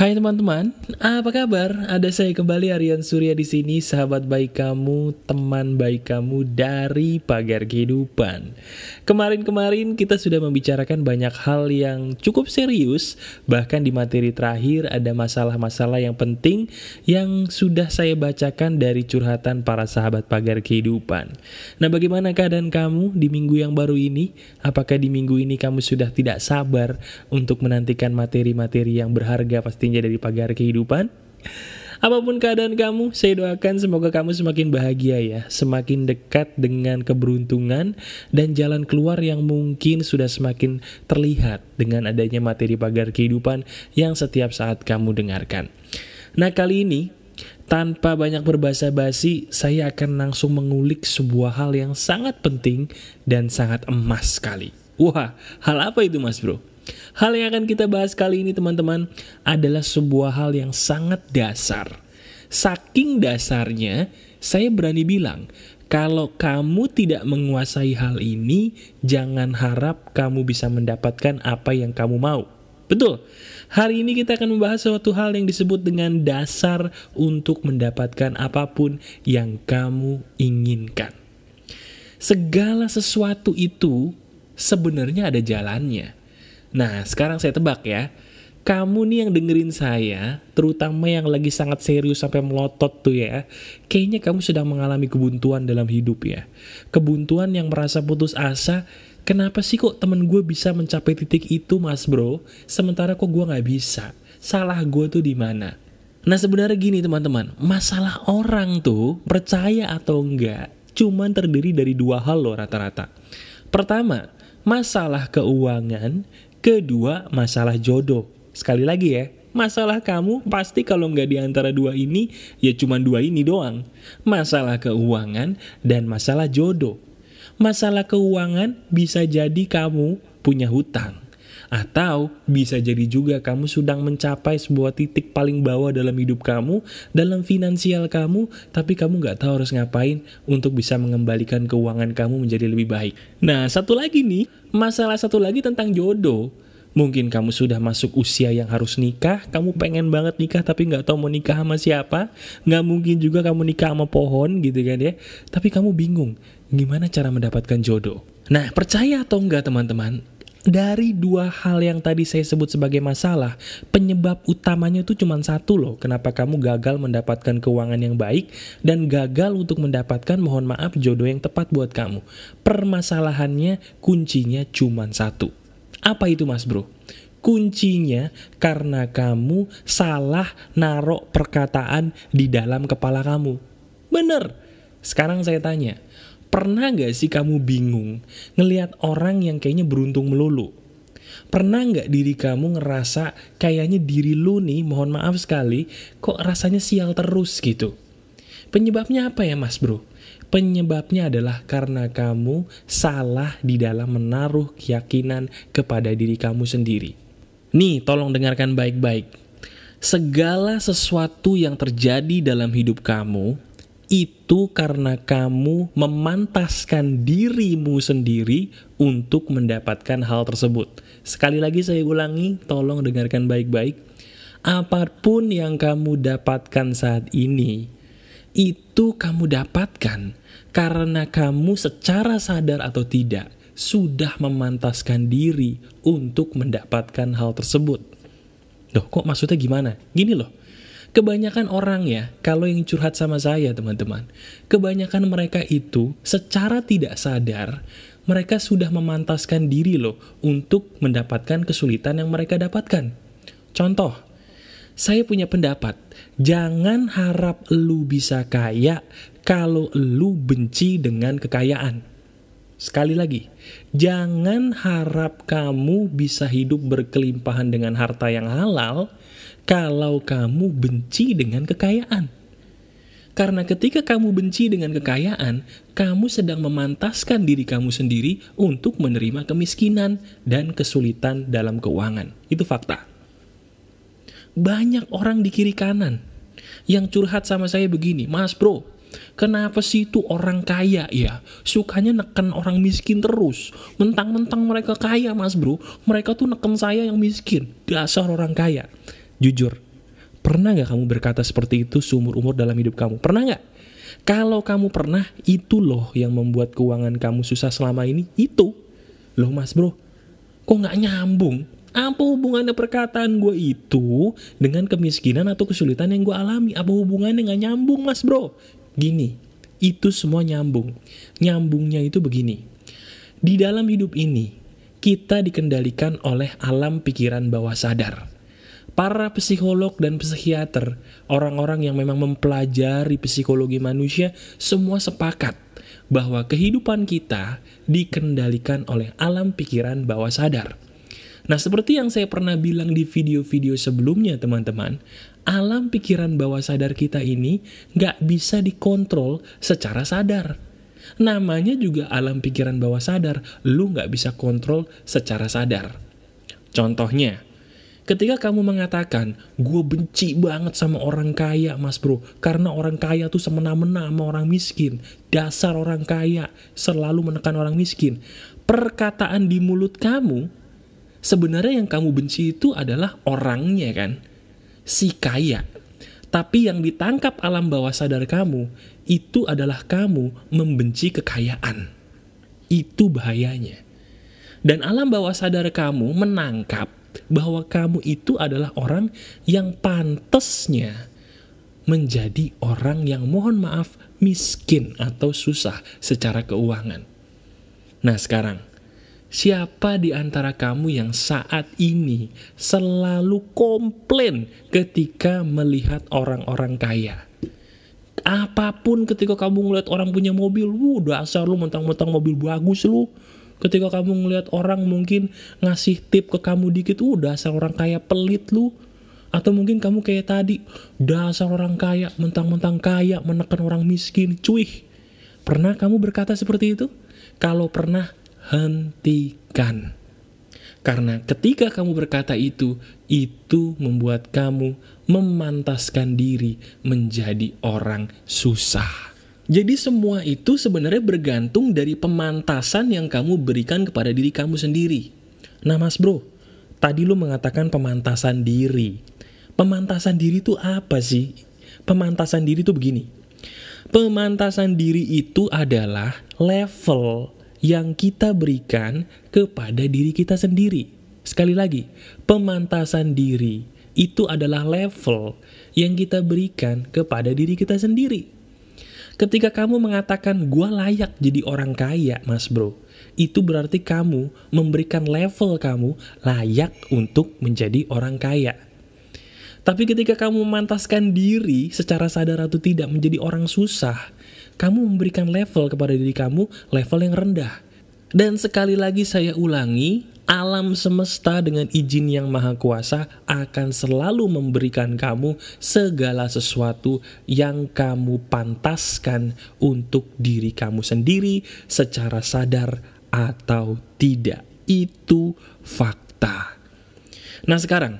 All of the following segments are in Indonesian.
Hai teman-teman, apa kabar? Ada saya kembali Aryan Surya di sini, sahabat baik kamu, teman baik kamu dari pagar kehidupan. Kemarin-kemarin kita sudah membicarakan banyak hal yang cukup serius, bahkan di materi terakhir ada masalah-masalah yang penting yang sudah saya bacakan dari curhatan para sahabat pagar kehidupan. Nah, bagaimana keadaan kamu di minggu yang baru ini? Apakah di minggu ini kamu sudah tidak sabar untuk menantikan materi-materi yang berharga pasti pastinya dari pagar kehidupan. Apa pun keadaan kamu, saya doakan semoga kamu semakin bahagia ya, semakin dekat dengan keberuntungan dan jalan keluar yang mungkin sudah semakin terlihat dengan adanya materi pagar kehidupan yang setiap saat kamu dengarkan. Nah kali ini, tanpa banyak berbahasa basi, saya akan langsung mengulik sebuah hal yang sangat penting dan sangat emas sekali. Wah, hal apa itu mas bro? Hal yang akan kita bahas kali ini teman-teman adalah sebuah hal yang sangat dasar. Saking dasarnya, saya berani bilang, kalau kamu tidak menguasai hal ini, jangan harap kamu bisa mendapatkan apa yang kamu mau. Betul, hari ini kita akan membahas suatu hal yang disebut dengan dasar untuk mendapatkan apa pun yang kamu inginkan. Segala sesuatu itu sebenarnya ada jalannya. Nah, sekarang saya tebak ya. Kamu nih yang dengerin saya, terutama yang lagi sangat serius sampai melotot tuh ya, kayaknya kamu sedang mengalami kebuntuan dalam hidup ya. Kebuntuan yang merasa putus asa, kenapa sih kok temen gue bisa mencapai titik itu mas bro, sementara kok gue gak bisa? Salah gue tuh di mana? Nah sebenarnya gini teman-teman, masalah orang tuh percaya atau enggak, cuman terdiri dari dua hal loh rata-rata. Pertama, masalah keuangan, Kedua, masalah jodoh. Sekali lagi ya, masalah kamu pasti kalau nggak di antara dua ini, ya cuma dua ini doang. Masalah keuangan dan masalah jodoh. Masalah keuangan bisa jadi kamu punya hutang. Atau bisa jadi juga kamu sedang mencapai sebuah titik paling bawah dalam hidup kamu, dalam finansial kamu, tapi kamu nggak tahu harus ngapain untuk bisa mengembalikan keuangan kamu menjadi lebih baik. Nah, satu lagi nih, masalah satu lagi tentang jodoh. Mungkin kamu sudah masuk usia yang harus nikah, kamu pengen banget nikah tapi nggak tahu mau nikah sama siapa. Nggak mungkin juga kamu nikah sama pohon gitu kan ya. Tapi kamu bingung, gimana cara mendapatkan jodoh? Nah, percaya atau enggak teman-teman, dari dua hal yang tadi saya sebut sebagai masalah, penyebab utamanya itu cuma satu loh. Kenapa kamu gagal mendapatkan keuangan yang baik dan gagal untuk mendapatkan mohon maaf jodoh yang tepat buat kamu. Permasalahannya kuncinya cuma satu. Apa itu mas bro? Kuncinya karena kamu salah narok perkataan di dalam kepala kamu. Bener. Sekarang saya tanya, Pernah gak sih kamu bingung ngelihat orang yang kayaknya beruntung melulu? Pernah nggak diri kamu ngerasa kayaknya diri lu nih, mohon maaf sekali, kok rasanya sial terus gitu? Penyebabnya apa ya mas bro? Penyebabnya adalah karena kamu salah di dalam menaruh keyakinan kepada diri kamu sendiri. Nih, tolong dengarkan baik-baik. Segala sesuatu yang terjadi dalam hidup kamu itu karena kamu memantaskan dirimu sendiri untuk mendapatkan hal tersebut. Sekali lagi saya ulangi, tolong dengarkan baik-baik. Apa pun yang kamu dapatkan saat ini, itu kamu dapatkan karena kamu secara sadar atau tidak sudah memantaskan diri untuk mendapatkan hal tersebut. Loh, kok maksudnya gimana? Gini loh, Kebanyakan orang ya, kalau yang curhat sama saya teman-teman, kebanyakan mereka itu secara tidak sadar, mereka sudah memantaskan diri loh untuk mendapatkan kesulitan yang mereka dapatkan. Contoh, saya punya pendapat, jangan harap lu bisa kaya kalau lu benci dengan kekayaan. Sekali lagi, jangan harap kamu bisa hidup berkelimpahan dengan harta yang halal kalau kamu benci dengan kekayaan. Karena ketika kamu benci dengan kekayaan, kamu sedang memantaskan diri kamu sendiri untuk menerima kemiskinan dan kesulitan dalam keuangan. Itu fakta. Banyak orang di kiri kanan yang curhat sama saya begini, Mas bro, Kenapa sih itu orang kaya ya Sukanya neken orang miskin terus Mentang-mentang mereka kaya mas bro Mereka tuh neken saya yang miskin Dasar orang kaya Jujur, Pernah gak kamu berkata seperti itu seumur-umur dalam hidup kamu? Pernah gak? Kalau kamu pernah, itu loh yang membuat keuangan kamu susah selama ini. Itu. Loh mas bro, kok gak nyambung? Apa hubungannya perkataan gue itu dengan kemiskinan atau kesulitan yang gue alami? Apa hubungannya gak nyambung mas bro? Gini, itu semua nyambung. Nyambungnya itu begini. Di dalam hidup ini, kita dikendalikan oleh alam pikiran bawah sadar para psikolog dan psikiater, orang-orang yang memang mempelajari psikologi manusia, semua sepakat bahwa kehidupan kita dikendalikan oleh alam pikiran bawah sadar. Nah, seperti yang saya pernah bilang di video-video sebelumnya, teman-teman, alam pikiran bawah sadar kita ini nggak bisa dikontrol secara sadar. Namanya juga alam pikiran bawah sadar, lu nggak bisa kontrol secara sadar. Contohnya, Ketika kamu mengatakan, gue benci banget sama orang kaya mas bro, karena orang kaya tuh semena-mena sama orang miskin. Dasar orang kaya selalu menekan orang miskin. Perkataan di mulut kamu, sebenarnya yang kamu benci itu adalah orangnya kan, si kaya. Tapi yang ditangkap alam bawah sadar kamu, itu adalah kamu membenci kekayaan. Itu bahayanya. Dan alam bawah sadar kamu menangkap bahwa kamu itu adalah orang yang pantasnya menjadi orang yang mohon maaf miskin atau susah secara keuangan. Nah sekarang, siapa di antara kamu yang saat ini selalu komplain ketika melihat orang-orang kaya? Apa pun ketika kamu ngeliat orang punya mobil, wuh dasar lu mentang-mentang mobil bagus lu, Ketika kamu ngeliat orang mungkin ngasih tip ke kamu dikit, udah dasar orang kaya pelit lu. Atau mungkin kamu kayak tadi, dasar orang kaya, mentang-mentang kaya, menekan orang miskin. Cuih, pernah kamu berkata seperti itu? Kalau pernah, hentikan. Karena ketika kamu berkata itu, itu membuat kamu memantaskan diri menjadi orang susah. Jadi semua itu sebenarnya bergantung dari pemantasan yang kamu berikan kepada diri kamu sendiri. Nah mas bro, tadi lu mengatakan pemantasan diri. Pemantasan diri itu apa sih? Pemantasan diri itu begini. Pemantasan diri itu adalah level yang kita berikan kepada diri kita sendiri. Sekali lagi, pemantasan diri itu adalah level yang kita berikan kepada diri kita sendiri. Ketika kamu mengatakan gue layak jadi orang kaya mas bro Itu berarti kamu memberikan level kamu layak untuk menjadi orang kaya. Tapi ketika kamu memantaskan diri secara sadar atau tidak menjadi orang susah Kamu memberikan level kepada diri kamu level yang rendah. Dan sekali lagi saya ulangi alam semesta dengan izin yang maha kuasa akan selalu memberikan kamu segala sesuatu yang kamu pantaskan untuk diri kamu sendiri secara sadar atau tidak. Itu fakta. Nah sekarang,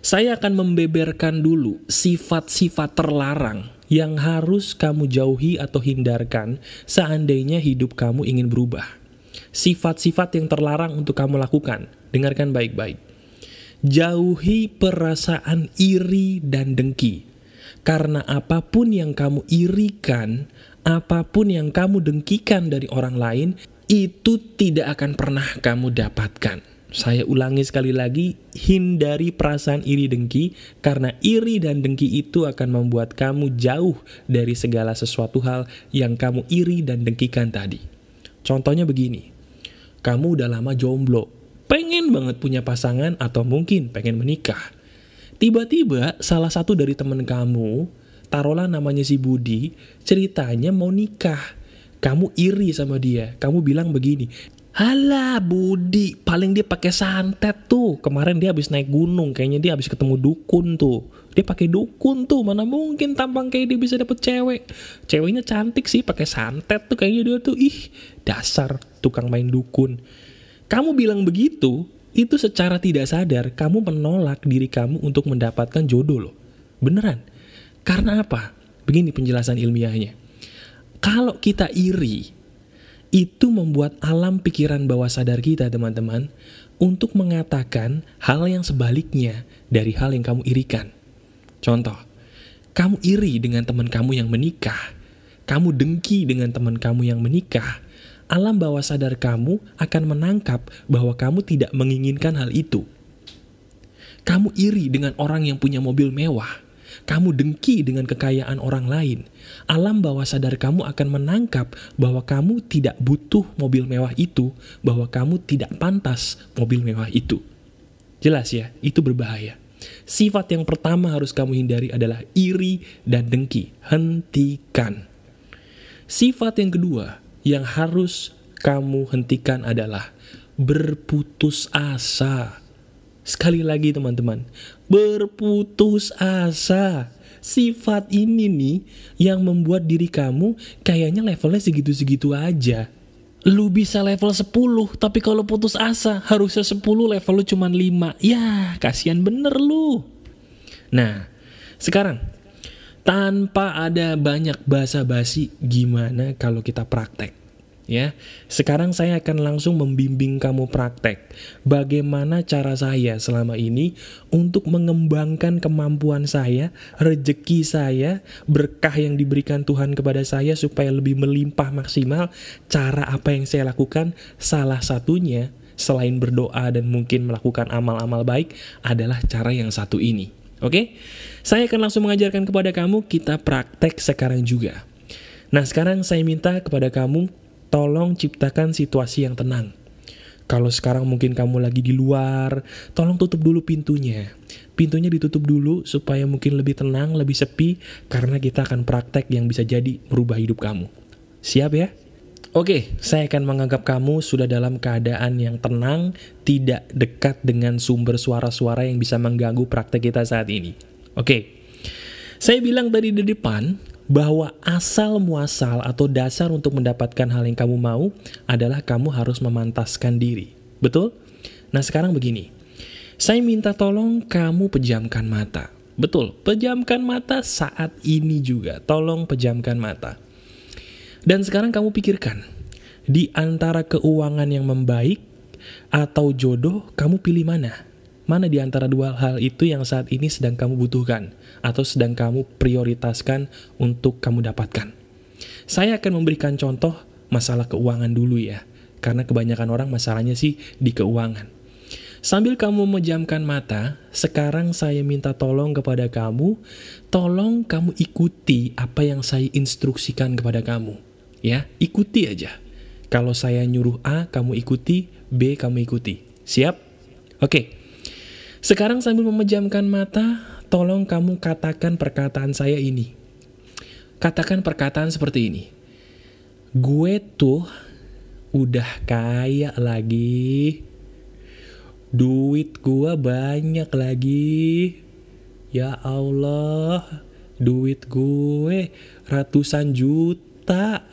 saya akan membeberkan dulu sifat-sifat terlarang yang harus kamu jauhi atau hindarkan seandainya hidup kamu ingin berubah sifat-sifat yang terlarang untuk kamu lakukan. Dengarkan baik-baik. Jauhi perasaan iri dan dengki. Karena apa pun yang kamu irikan, apa pun yang kamu dengkikan dari orang lain, itu tidak akan pernah kamu dapatkan. Saya ulangi sekali lagi, hindari perasaan iri dengki, karena iri dan dengki itu akan membuat kamu jauh dari segala sesuatu hal yang kamu iri dan dengkikan tadi. Contohnya begini, kamu udah lama jomblo, pengen banget punya pasangan atau mungkin pengen menikah. Tiba-tiba salah satu dari temen kamu, taruhlah namanya si Budi, ceritanya mau nikah. Kamu iri sama dia, kamu bilang begini, Halah Budi, paling dia pakai santet tuh. Kemarin dia habis naik gunung, kayaknya dia habis ketemu dukun tuh. Dia pakai dukun tuh, mana mungkin tampang kayak dia bisa dapet cewek. Ceweknya cantik sih, pakai santet tuh kayaknya dia tuh. Ih, dasar tukang main dukun. Kamu bilang begitu, itu secara tidak sadar kamu menolak diri kamu untuk mendapatkan jodoh loh. Beneran. Karena apa? Begini penjelasan ilmiahnya. Kalau kita iri, itu membuat alam pikiran bawah sadar kita teman-teman untuk mengatakan hal yang sebaliknya dari hal yang kamu irikan. Contoh, kamu iri dengan teman kamu yang menikah, kamu dengki dengan teman kamu yang menikah, alam bawah sadar kamu akan menangkap bahwa kamu tidak menginginkan hal itu. Kamu iri dengan orang yang punya mobil mewah, kamu dengki dengan kekayaan orang lain. Alam bawah sadar kamu akan menangkap bahwa kamu tidak butuh mobil mewah itu, bahwa kamu tidak pantas mobil mewah itu. Jelas ya, itu berbahaya. Sifat yang pertama harus kamu hindari adalah iri dan dengki. Hentikan. Sifat yang kedua yang harus kamu hentikan adalah berputus asa. Sekali lagi teman-teman, berputus asa. Sifat ini nih yang membuat diri kamu kayaknya levelnya segitu-segitu aja. Lu bisa level 10, tapi kalau putus asa harusnya 10 level lu cuma 5. Ya, kasihan bener lu. Nah, sekarang tanpa ada banyak basa-basi gimana kalau kita praktek? Ya. Sekarang saya akan langsung membimbing kamu praktek bagaimana cara saya selama ini untuk mengembangkan kemampuan saya, rejeki saya, berkah yang diberikan Tuhan kepada saya supaya lebih melimpah maksimal. Cara apa yang saya lakukan salah satunya selain berdoa dan mungkin melakukan amal-amal baik adalah cara yang satu ini. Oke? Saya akan langsung mengajarkan kepada kamu kita praktek sekarang juga. Nah, sekarang saya minta kepada kamu tolong ciptakan situasi yang tenang. Kalau sekarang mungkin kamu lagi di luar, tolong tutup dulu pintunya. Pintunya ditutup dulu supaya mungkin lebih tenang, lebih sepi, karena kita akan praktek yang bisa jadi merubah hidup kamu. Siap ya? Oke, saya akan menganggap kamu sudah dalam keadaan yang tenang, tidak dekat dengan sumber suara-suara yang bisa mengganggu praktek kita saat ini. Oke, saya bilang tadi di depan, bahwa asal muasal atau dasar untuk mendapatkan hal yang kamu mau adalah kamu harus memantaskan diri. Betul? Nah sekarang begini, saya minta tolong kamu pejamkan mata. Betul, pejamkan mata saat ini juga. Tolong pejamkan mata. Dan sekarang kamu pikirkan, di antara keuangan yang membaik atau jodoh, kamu pilih mana? Mana di antara dua hal itu yang saat ini sedang kamu butuhkan atau sedang kamu prioritaskan untuk kamu dapatkan? Saya akan memberikan contoh masalah keuangan dulu ya, karena kebanyakan orang masalahnya sih di keuangan. Sambil kamu memejamkan mata, sekarang saya minta tolong kepada kamu, tolong kamu ikuti apa yang saya instruksikan kepada kamu. Ya, ikuti aja. Kalau saya nyuruh A, kamu ikuti, B, kamu ikuti. Siap? Oke. Sekarang sambil memejamkan mata, tolong kamu katakan perkataan saya ini. Katakan perkataan seperti ini. Gue tuh udah kaya lagi. Duit gue banyak lagi. Ya Allah, duit gue ratusan juta.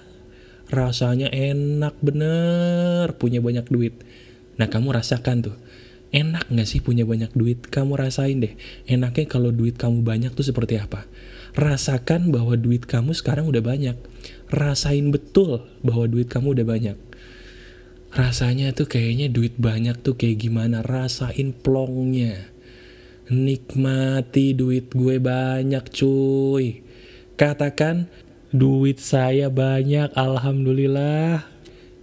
Rasanya enak bener punya banyak duit. Nah kamu rasakan tuh Enak gak sih punya banyak duit? Kamu rasain deh, enaknya kalau duit kamu banyak tuh seperti apa? Rasakan bahwa duit kamu sekarang udah banyak. Rasain betul bahwa duit kamu udah banyak. Rasanya tuh kayaknya duit banyak tuh kayak gimana? Rasain plongnya. Nikmati duit gue banyak cuy. Katakan, duit saya banyak, Alhamdulillah.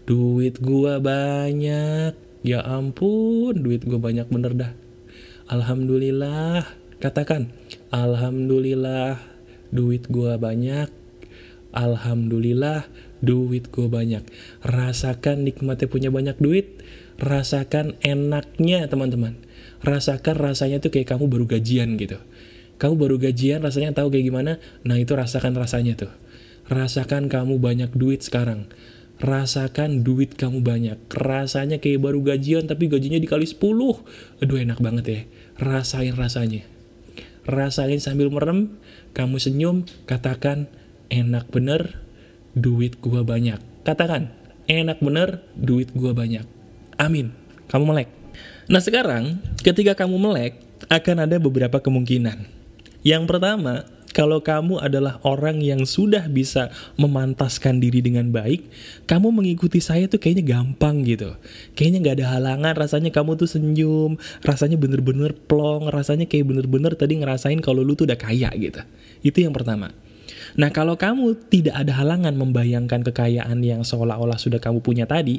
Duit gue banyak. Ya ampun, duit gue banyak bener dah. Alhamdulillah, katakan. Alhamdulillah, duit gue banyak. Alhamdulillah, duit gue banyak. Rasakan nikmatnya punya banyak duit. Rasakan enaknya teman-teman. Rasakan rasanya tuh kayak kamu baru gajian gitu. Kamu baru gajian rasanya tahu kayak gimana? Nah itu rasakan rasanya tuh. Rasakan kamu banyak duit sekarang rasakan duit kamu banyak. Rasanya kayak baru gajian tapi gajinya dikali 10. Aduh enak banget ya. Rasain rasanya. Rasain sambil merem, kamu senyum, katakan enak bener, duit gua banyak. Katakan, enak bener, duit gua banyak. Amin. Kamu melek. Nah sekarang, ketika kamu melek, akan ada beberapa kemungkinan. Yang pertama, kalau kamu adalah orang yang sudah bisa memantaskan diri dengan baik, kamu mengikuti saya tuh kayaknya gampang gitu. Kayaknya nggak ada halangan, rasanya kamu tuh senyum, rasanya bener-bener plong, rasanya kayak bener-bener tadi ngerasain kalau lu tuh udah kaya gitu. Itu yang pertama. Nah kalau kamu tidak ada halangan membayangkan kekayaan yang seolah-olah sudah kamu punya tadi,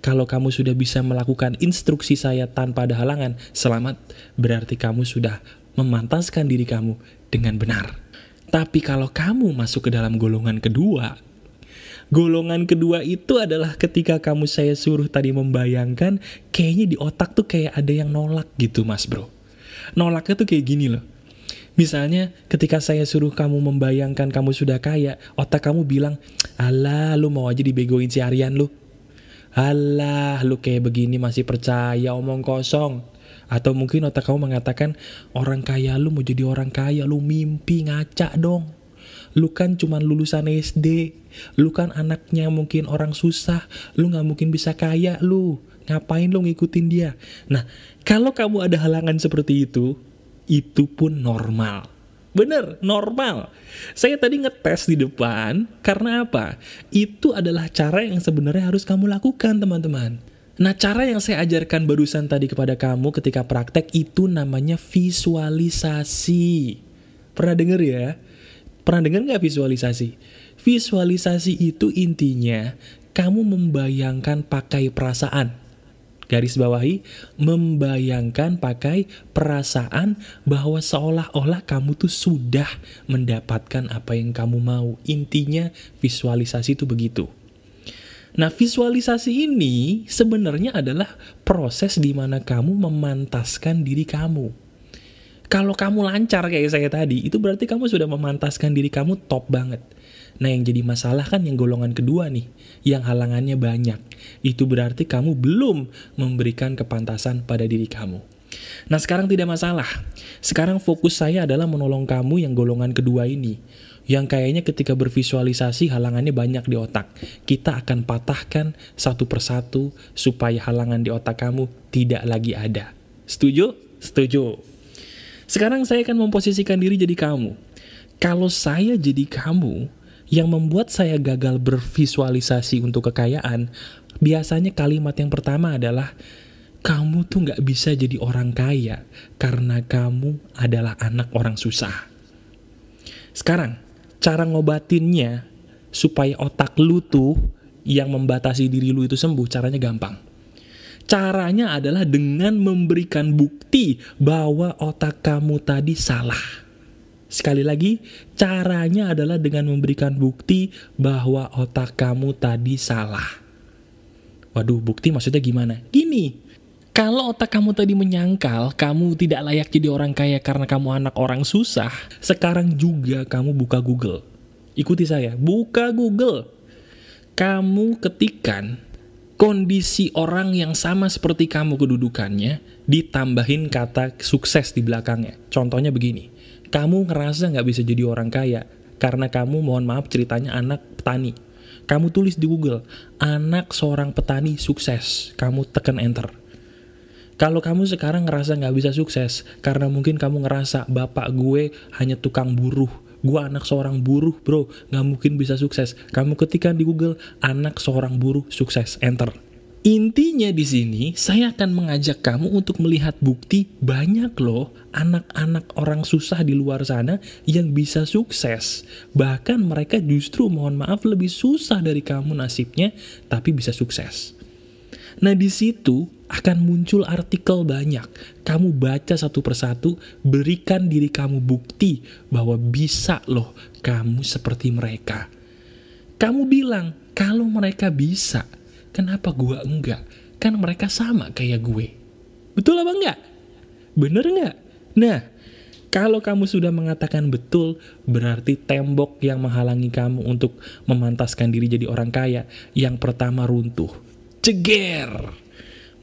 kalau kamu sudah bisa melakukan instruksi saya tanpa ada halangan, selamat, berarti kamu sudah memantaskan diri kamu dengan benar. Tapi kalau kamu masuk ke dalam golongan kedua, golongan kedua itu adalah ketika kamu saya suruh tadi membayangkan, kayaknya di otak tuh kayak ada yang nolak gitu mas bro. Nolaknya tuh kayak gini loh. Misalnya ketika saya suruh kamu membayangkan kamu sudah kaya, otak kamu bilang, Alah lu mau aja dibegoin si Aryan lu. Alah lu kayak begini masih percaya omong kosong. Atau mungkin otak kamu mengatakan, orang kaya lu mau jadi orang kaya, lu mimpi ngaca dong. Lu kan cuman lulusan SD, lu kan anaknya mungkin orang susah, lu gak mungkin bisa kaya lu. Ngapain lu ngikutin dia? Nah, kalau kamu ada halangan seperti itu, itu pun normal. Bener, normal. Saya tadi ngetes di depan, karena apa? Itu adalah cara yang sebenarnya harus kamu lakukan, teman-teman. Nah, cara yang saya ajarkan barusan tadi kepada kamu ketika praktek itu namanya visualisasi. Pernah denger ya? Pernah denger nggak visualisasi? Visualisasi itu intinya kamu membayangkan pakai perasaan garis bawahi, membayangkan pakai perasaan bahwa seolah-olah kamu tuh sudah mendapatkan apa yang kamu mau. Intinya visualisasi itu begitu. Nah, visualisasi ini sebenarnya adalah proses di mana kamu memantaskan diri kamu. Kalau kamu lancar kayak saya tadi, itu berarti kamu sudah memantaskan diri kamu top banget. Nah yang jadi masalah kan yang golongan kedua nih, yang halangannya banyak. Itu berarti kamu belum memberikan kepantasan pada diri kamu. Nah sekarang tidak masalah. Sekarang fokus saya adalah menolong kamu yang golongan kedua ini. Yang kayaknya ketika bervisualisasi halangannya banyak di otak. Kita akan patahkan satu persatu supaya halangan di otak kamu tidak lagi ada. Setuju? Setuju. Sekarang saya akan memposisikan diri jadi kamu. Kalau saya jadi kamu, yang membuat saya gagal bervisualisasi untuk kekayaan, biasanya kalimat yang pertama adalah, kamu tuh gak bisa jadi orang kaya karena kamu adalah anak orang susah. Sekarang, cara ngobatinnya supaya otak lu tuh yang membatasi diri lu itu sembuh, caranya gampang. Caranya adalah dengan memberikan bukti bahwa otak kamu tadi salah. Sekali lagi, caranya adalah dengan memberikan bukti bahwa otak kamu tadi salah. Waduh, bukti maksudnya gimana? Gini, kalau otak kamu tadi menyangkal kamu tidak layak jadi orang kaya karena kamu anak orang susah, sekarang juga kamu buka Google. Ikuti saya, buka Google. Kamu ketikan kondisi orang yang sama seperti kamu kedudukannya, ditambahin kata sukses di belakangnya. Contohnya begini, kamu ngerasa nggak bisa jadi orang kaya karena kamu mohon maaf ceritanya anak petani. Kamu tulis di Google, anak seorang petani sukses. Kamu tekan enter. Kalau kamu sekarang ngerasa nggak bisa sukses, karena mungkin kamu ngerasa bapak gue hanya tukang buruh, gue anak seorang buruh bro, nggak mungkin bisa sukses. Kamu ketikkan di Google, anak seorang buruh sukses, enter. Intinya di sini, saya akan mengajak kamu untuk melihat bukti banyak loh anak-anak orang susah di luar sana yang bisa sukses. Bahkan mereka justru mohon maaf lebih susah dari kamu nasibnya, tapi bisa sukses. Nah di situ akan muncul artikel banyak. Kamu baca satu persatu, berikan diri kamu bukti bahwa bisa loh kamu seperti mereka. Kamu bilang, kalau mereka bisa, Kenapa gue enggak? Kan mereka sama kayak gue. Betul apa enggak? Bener enggak? Nah, kalau kamu sudah mengatakan betul, berarti tembok yang menghalangi kamu untuk memantaskan diri jadi orang kaya, yang pertama runtuh. Ceger!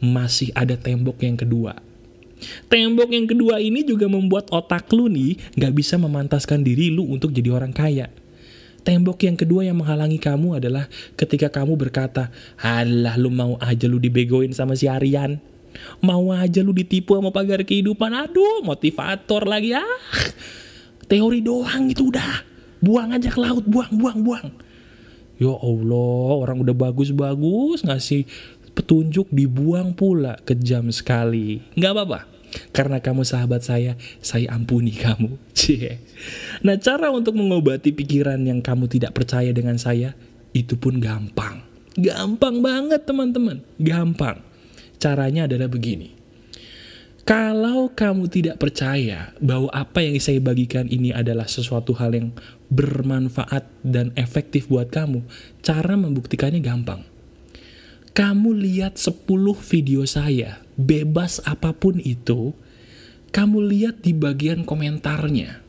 Masih ada tembok yang kedua. Tembok yang kedua ini juga membuat otak lu nih gak bisa memantaskan diri lu untuk jadi orang kaya. Tembok yang kedua yang menghalangi kamu adalah ketika kamu berkata, Halah lu mau aja lu dibegoin sama si Aryan. Mau aja lu ditipu sama pagar kehidupan. Aduh, motivator lagi. Ah. Teori doang itu udah. Buang aja ke laut, buang, buang, buang. Ya Allah, orang udah bagus-bagus ngasih petunjuk dibuang pula kejam sekali. Nggak apa-apa. Karena kamu sahabat saya, saya ampuni kamu. Cie. Nah, cara untuk mengobati pikiran yang kamu tidak percaya dengan saya, itu pun gampang. Gampang banget teman-teman, gampang. Caranya adalah begini. Kalau kamu tidak percaya bahwa apa yang saya bagikan ini adalah sesuatu hal yang bermanfaat dan efektif buat kamu, cara membuktikannya gampang. Kamu lihat 10 video saya, bebas apa pun itu, kamu lihat di bagian komentarnya.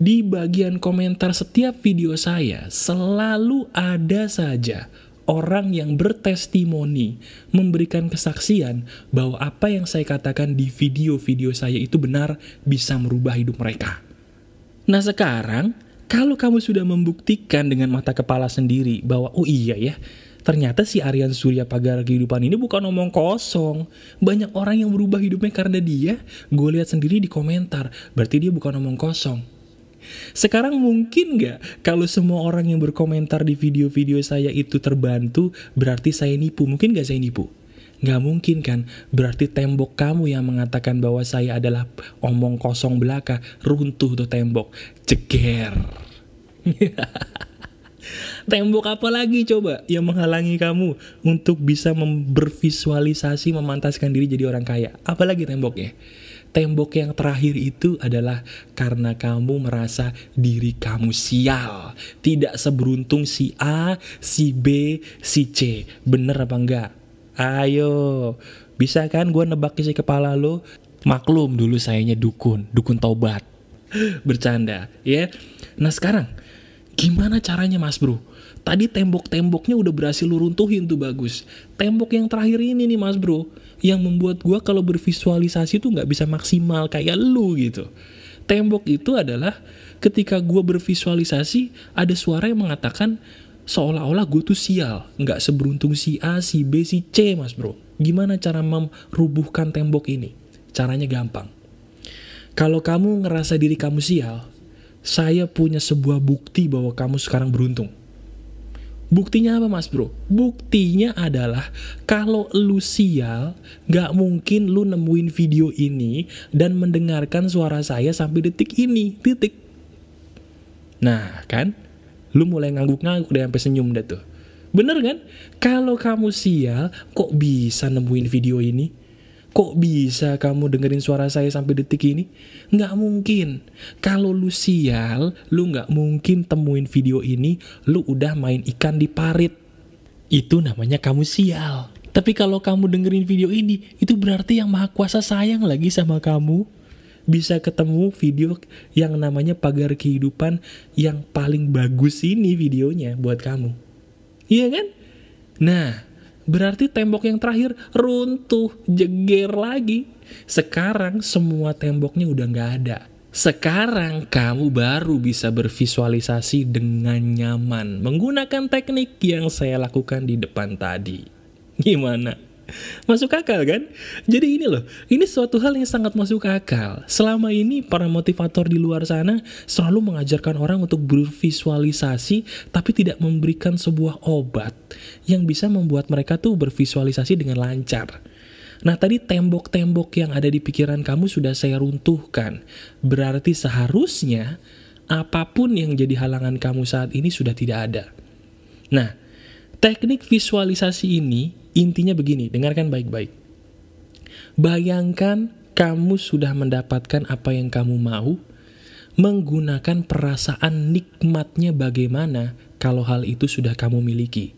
Di bagian komentar setiap video saya, selalu ada saja orang yang bertestimoni, memberikan kesaksian bahwa apa yang saya katakan di video-video saya itu benar bisa merubah hidup mereka. Nah sekarang, kalau kamu sudah membuktikan dengan mata kepala sendiri bahwa oh iya ya, ternyata si Aryan Surya pagar kehidupan ini bukan omong kosong. Banyak orang yang berubah hidupnya karena dia, gue lihat sendiri di komentar, berarti dia bukan omong kosong. Sekarang mungkin nggak kalau semua orang yang berkomentar di video-video saya itu terbantu, berarti saya nipu. Mungkin nggak saya nipu? Nggak mungkin kan, berarti tembok kamu yang mengatakan bahwa saya adalah omong kosong belaka, runtuh tuh tembok, ceger. tembok apa lagi coba yang menghalangi kamu untuk bisa bervisualisasi memantaskan diri jadi orang kaya? Apalagi temboknya? tembok yang terakhir itu adalah karena kamu merasa diri kamu sial. Tidak seberuntung si A, si B, si C. Bener apa enggak? Ayo, bisa kan gue nebak isi kepala lo? Maklum dulu sayanya dukun, dukun taubat. Bercanda, ya. Nah sekarang, gimana caranya mas bro? Tadi tembok-temboknya udah berhasil lu runtuhin tuh bagus. Tembok yang terakhir ini nih mas bro, yang membuat gue kalau bervisualisasi tuh nggak bisa maksimal kayak lu gitu. Tembok itu adalah ketika gue bervisualisasi ada suara yang mengatakan seolah-olah gue tuh sial, nggak seberuntung si A, si B, si C mas bro. Gimana cara merubuhkan tembok ini? Caranya gampang. Kalau kamu ngerasa diri kamu sial, saya punya sebuah bukti bahwa kamu sekarang beruntung. Buktinya apa mas bro? Buktinya adalah kalau lu sial, gak mungkin lu nemuin video ini dan mendengarkan suara saya sampai detik ini, titik. Nah kan, lu mulai ngangguk-ngangguk deh sampai senyum dah tuh. Bener kan? Kalau kamu sial, kok bisa nemuin video ini? Kok bisa kamu dengerin suara saya sampai detik ini? Nggak mungkin. Kalau lu sial, lu nggak mungkin temuin video ini, lu udah main ikan di parit. Itu namanya kamu sial. Tapi kalau kamu dengerin video ini, itu berarti yang maha kuasa sayang lagi sama kamu. Bisa ketemu video yang namanya pagar kehidupan yang paling bagus ini videonya buat kamu. Iya kan? Nah, Berarti tembok yang terakhir runtuh, jeger lagi. Sekarang semua temboknya udah nggak ada. Sekarang kamu baru bisa bervisualisasi dengan nyaman menggunakan teknik yang saya lakukan di depan tadi. Gimana? Masuk akal kan? Jadi ini loh, ini suatu hal yang sangat masuk akal. Selama ini para motivator di luar sana selalu mengajarkan orang untuk bervisualisasi tapi tidak memberikan sebuah obat yang bisa membuat mereka tuh bervisualisasi dengan lancar. Nah tadi tembok-tembok yang ada di pikiran kamu sudah saya runtuhkan. Berarti seharusnya apa pun yang jadi halangan kamu saat ini sudah tidak ada. Nah, teknik visualisasi ini Intinya begini, dengarkan baik-baik. Bayangkan kamu sudah mendapatkan apa yang kamu mau, menggunakan perasaan nikmatnya bagaimana kalau hal itu sudah kamu miliki.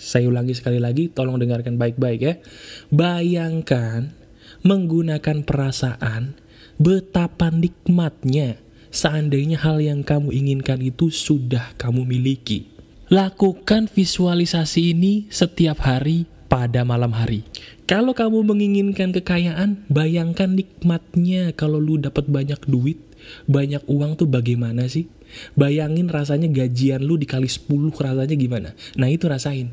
Saya ulangi sekali lagi, tolong dengarkan baik-baik ya. Bayangkan menggunakan perasaan betapa nikmatnya seandainya hal yang kamu inginkan itu sudah kamu miliki. Lakukan visualisasi ini setiap hari pada malam hari. Kalau kamu menginginkan kekayaan, bayangkan nikmatnya kalau lu dapat banyak duit, banyak uang tuh bagaimana sih? Bayangin rasanya gajian lu dikali 10 rasanya gimana? Nah itu rasain.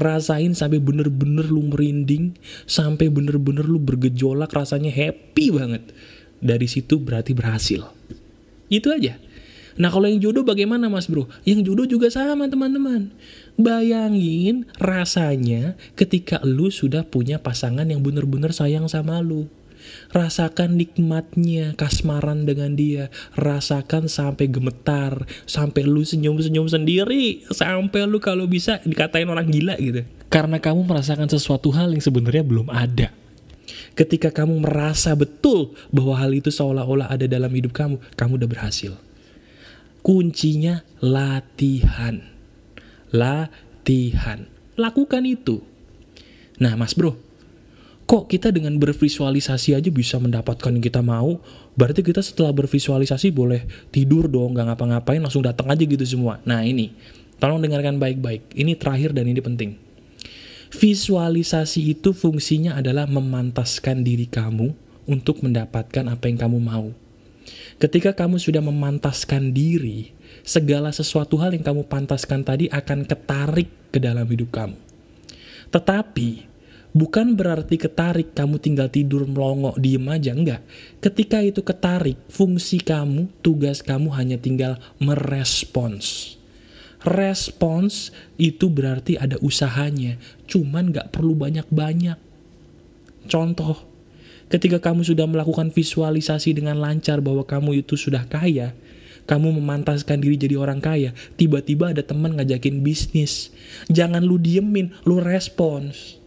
Rasain sampai bener-bener lu merinding, sampai bener-bener lu bergejolak rasanya happy banget. Dari situ berarti berhasil. Itu aja. Nah kalau yang jodoh bagaimana mas bro? Yang jodoh juga sama teman-teman. Bayangin rasanya ketika lu sudah punya pasangan yang bener-bener sayang sama lu. Rasakan nikmatnya kasmaran dengan dia. Rasakan sampai gemetar. Sampai lu senyum-senyum sendiri. Sampai lu kalau bisa dikatain orang gila gitu. Karena kamu merasakan sesuatu hal yang sebenarnya belum ada. Ketika kamu merasa betul bahwa hal itu seolah-olah ada dalam hidup kamu, kamu udah berhasil. Kuncinya latihan. Latihan. Lakukan itu. Nah, Mas Bro, kok kita dengan bervisualisasi aja bisa mendapatkan yang kita mau? Berarti kita setelah bervisualisasi boleh tidur dong, nggak ngapa-ngapain, langsung datang aja gitu semua. Nah, ini. Tolong dengarkan baik-baik. Ini terakhir dan ini penting. Visualisasi itu fungsinya adalah memantaskan diri kamu untuk mendapatkan apa yang kamu mau. Ketika kamu sudah memantaskan diri, segala sesuatu hal yang kamu pantaskan tadi akan ketarik ke dalam hidup kamu. Tetapi, bukan berarti ketarik kamu tinggal tidur melongo, diem aja, enggak. Ketika itu ketarik, fungsi kamu, tugas kamu hanya tinggal merespons. Respons itu berarti ada usahanya, cuman gak perlu banyak-banyak. Contoh, Ketika kamu sudah melakukan visualisasi dengan lancar bahwa kamu itu sudah kaya, kamu memantaskan diri jadi orang kaya, tiba-tiba ada teman ngajakin bisnis. Jangan lu diemin, lu respons.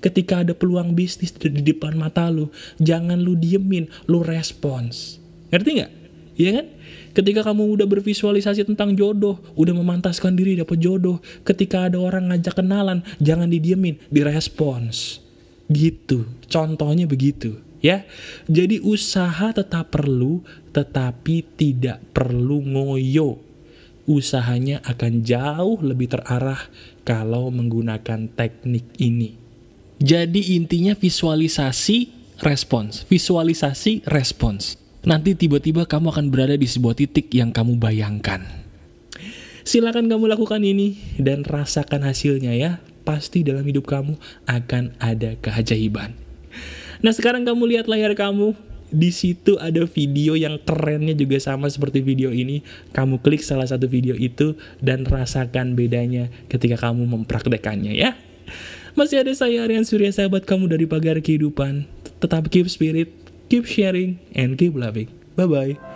Ketika ada peluang bisnis di depan mata lu, jangan lu diemin, lu respons. Ngerti nggak? Iya kan? Ketika kamu udah bervisualisasi tentang jodoh, udah memantaskan diri dapat jodoh, ketika ada orang ngajak kenalan, jangan didiemin, direspons. Gitu. Contohnya begitu ya. Jadi usaha tetap perlu, tetapi tidak perlu ngoyo. Usahanya akan jauh lebih terarah kalau menggunakan teknik ini. Jadi intinya visualisasi respons, visualisasi respons. Nanti tiba-tiba kamu akan berada di sebuah titik yang kamu bayangkan. Silakan kamu lakukan ini dan rasakan hasilnya ya. Pasti dalam hidup kamu akan ada keajaiban. Nah sekarang kamu lihat layar kamu, di situ ada video yang kerennya juga sama seperti video ini. Kamu klik salah satu video itu dan rasakan bedanya ketika kamu mempraktekannya ya. Masih ada saya Aryan Surya sahabat kamu dari pagar kehidupan. Tetap keep spirit, keep sharing, and keep loving. Bye-bye.